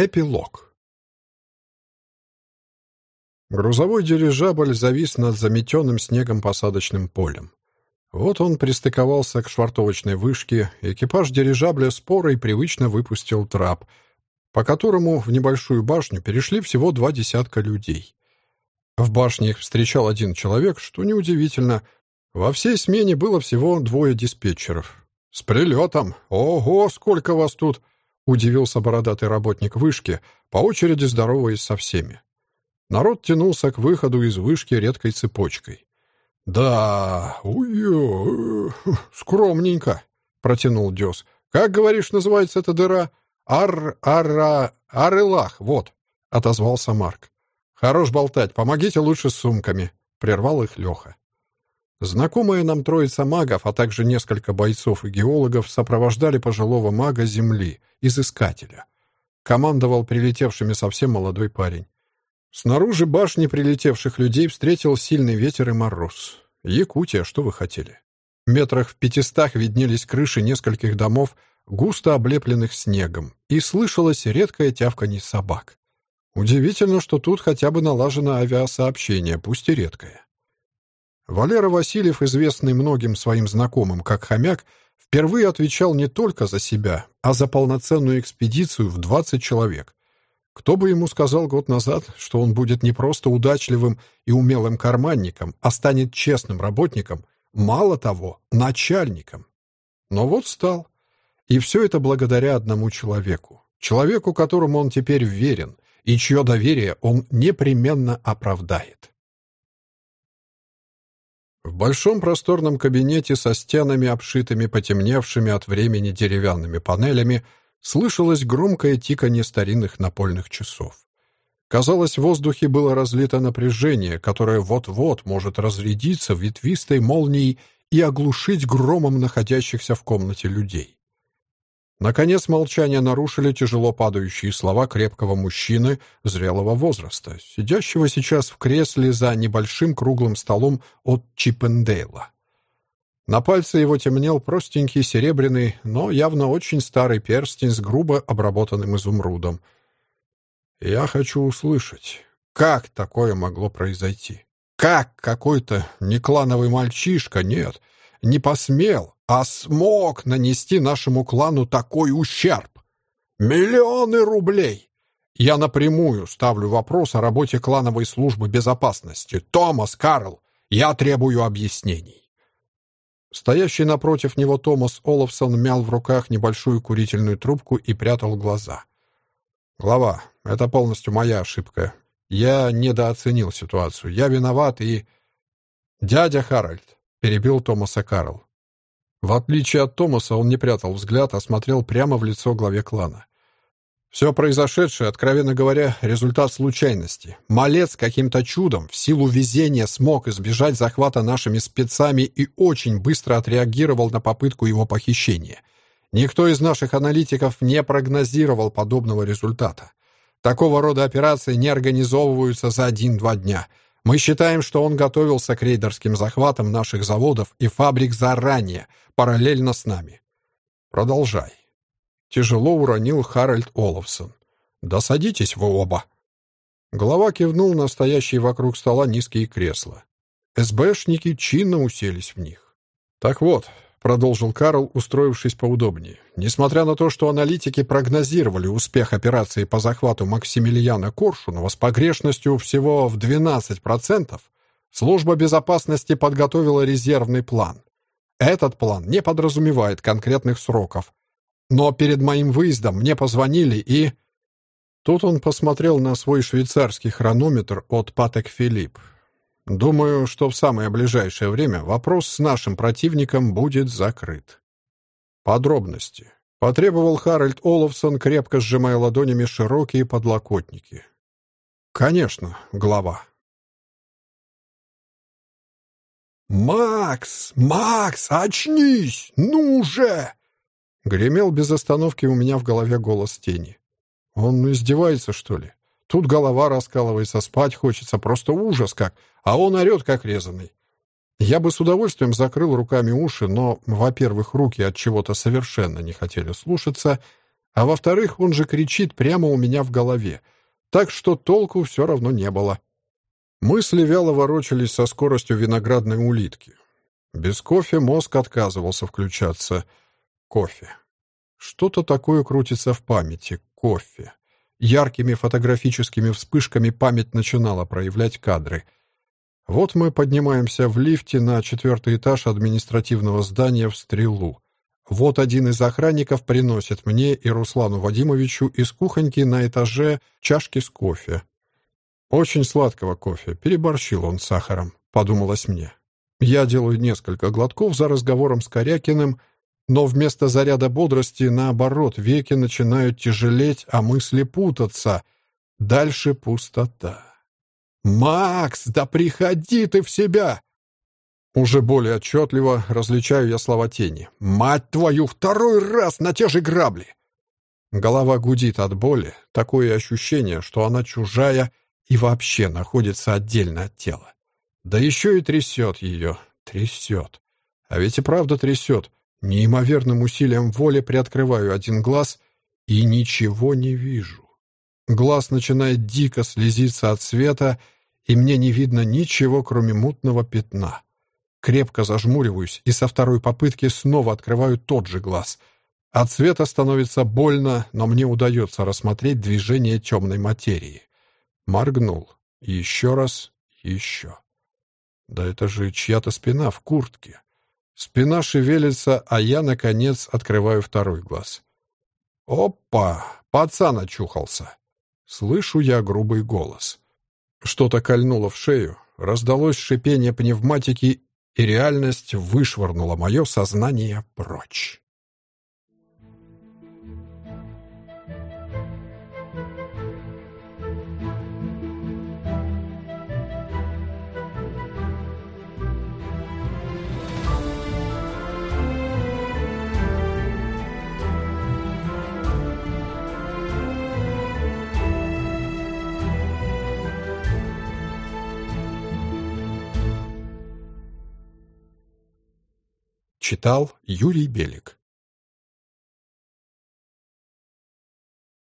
Эпилог. Грузовой дирижабль завис над заметенным снегом посадочным полем. Вот он пристыковался к швартовочной вышке, экипаж дирижабля споро и привычно выпустил трап, по которому в небольшую башню перешли всего два десятка людей. В башне их встречал один человек, что неудивительно. Во всей смене было всего двое диспетчеров. «С прилетом! Ого, сколько вас тут!» Удивился бородатый работник вышки, по очереди здороваясь со всеми. Народ тянулся к выходу из вышки редкой цепочкой. «Да, уё, скромненько», — протянул Дёс. «Как, говоришь, называется эта дыра?» «Ар-ара... Арылах, вот», — отозвался Марк. «Хорош болтать, помогите лучше с сумками», — прервал их Леха. Знакомая нам троица магов, а также несколько бойцов и геологов сопровождали пожилого мага Земли, изыскателя. Командовал прилетевшими совсем молодой парень. Снаружи башни прилетевших людей встретил сильный ветер и мороз. Якутия, что вы хотели? Метрах в пятистах виднелись крыши нескольких домов, густо облепленных снегом, и слышалось редкое тявканье собак. Удивительно, что тут хотя бы налажено авиасообщение, пусть и редкое. Валера Васильев, известный многим своим знакомым как хомяк, впервые отвечал не только за себя, а за полноценную экспедицию в 20 человек. Кто бы ему сказал год назад, что он будет не просто удачливым и умелым карманником, а станет честным работником, мало того, начальником. Но вот стал. И все это благодаря одному человеку. Человеку, которому он теперь верен, и чье доверие он непременно оправдает. В большом просторном кабинете со стенами, обшитыми потемневшими от времени деревянными панелями, слышалось громкое тиканье старинных напольных часов. Казалось, в воздухе было разлито напряжение, которое вот-вот может разрядиться ветвистой молнией и оглушить громом находящихся в комнате людей. Наконец молчание нарушили тяжело падающие слова крепкого мужчины зрелого возраста, сидящего сейчас в кресле за небольшим круглым столом от Чиппендейла. На пальце его темнел простенький серебряный, но явно очень старый перстень с грубо обработанным изумрудом. «Я хочу услышать, как такое могло произойти? Как какой-то неклановый мальчишка, нет, не посмел, а смог нанести нашему клану такой ущерб. Миллионы рублей! Я напрямую ставлю вопрос о работе клановой службы безопасности. Томас Карл, я требую объяснений. Стоящий напротив него Томас Олафсон мял в руках небольшую курительную трубку и прятал глаза. «Глава, это полностью моя ошибка. Я недооценил ситуацию. Я виноват и...» «Дядя Харальд», — перебил Томаса Карл. В отличие от Томаса, он не прятал взгляд, а смотрел прямо в лицо главе клана. Все произошедшее, откровенно говоря, результат случайности. Малец каким-то чудом, в силу везения, смог избежать захвата нашими спецами и очень быстро отреагировал на попытку его похищения. Никто из наших аналитиков не прогнозировал подобного результата. Такого рода операции не организовываются за один-два дня — мы считаем, что он готовился к рейдерским захватам наших заводов и фабрик заранее, параллельно с нами. Продолжай. Тяжело уронил Харальд Олафсон. Да садитесь вы оба. Глава кивнул на стоящие вокруг стола низкие кресла. СБшники чинно уселись в них. Так вот, — продолжил Карл, устроившись поудобнее. «Несмотря на то, что аналитики прогнозировали успех операции по захвату Максимилиана Коршунова с погрешностью всего в 12%, служба безопасности подготовила резервный план. Этот план не подразумевает конкретных сроков. Но перед моим выездом мне позвонили и...» Тут он посмотрел на свой швейцарский хронометр от Патек Филипп. Думаю, что в самое ближайшее время вопрос с нашим противником будет закрыт. Подробности. Потребовал Харальд Олафсон, крепко сжимая ладонями широкие подлокотники. Конечно, глава. «Макс! Макс, очнись! Ну же!» Гремел без остановки у меня в голове голос тени. «Он издевается, что ли? Тут голова раскалывается, спать хочется, просто ужас как, а он орет как резанный. Я бы с удовольствием закрыл руками уши, но, во-первых, руки от чего-то совершенно не хотели слушаться, А во-вторых, он же кричит прямо у меня в голове. Так что толку все равно не было. Мысли вяло ворочались со скоростью виноградной улитки. Без кофе мозг отказывался включаться. Кофе. Что-то такое крутится в памяти. Кофе. Яркими фотографическими вспышками память начинала проявлять кадры. Вот мы поднимаемся в лифте на четвертый этаж административного здания в Стрелу. Вот один из охранников приносит мне и Руслану Вадимовичу из кухоньки на этаже чашки с кофе. Очень сладкого кофе, переборщил он сахаром, подумалось мне. Я делаю несколько глотков за разговором с Корякиным, но вместо заряда бодрости, наоборот, веки начинают тяжелеть, а мысли путаться. Дальше пустота. «Макс, да приходи ты в себя!» Уже более отчетливо различаю я слова тени. «Мать твою, второй раз на те же грабли!» Голова гудит от боли, такое ощущение, что она чужая и вообще находится отдельно от тела. Да еще и трясет ее, трясет. А ведь и правда трясет. Неимоверным усилием воли приоткрываю один глаз и ничего не вижу. Глаз начинает дико слезиться от света, и мне не видно ничего, кроме мутного пятна. Крепко зажмуриваюсь и со второй попытки снова открываю тот же глаз. От света становится больно, но мне удается рассмотреть движение темной материи. Моргнул. Еще раз, еще. Да это же чья-то спина в куртке. Спина шевелится, а я, наконец, открываю второй глаз. «Опа! Пацан очухался!» Слышу я грубый голос. Что-то кольнуло в шею, раздалось шипение пневматики, и реальность вышвырнула мое сознание прочь. Читал Юрий Белик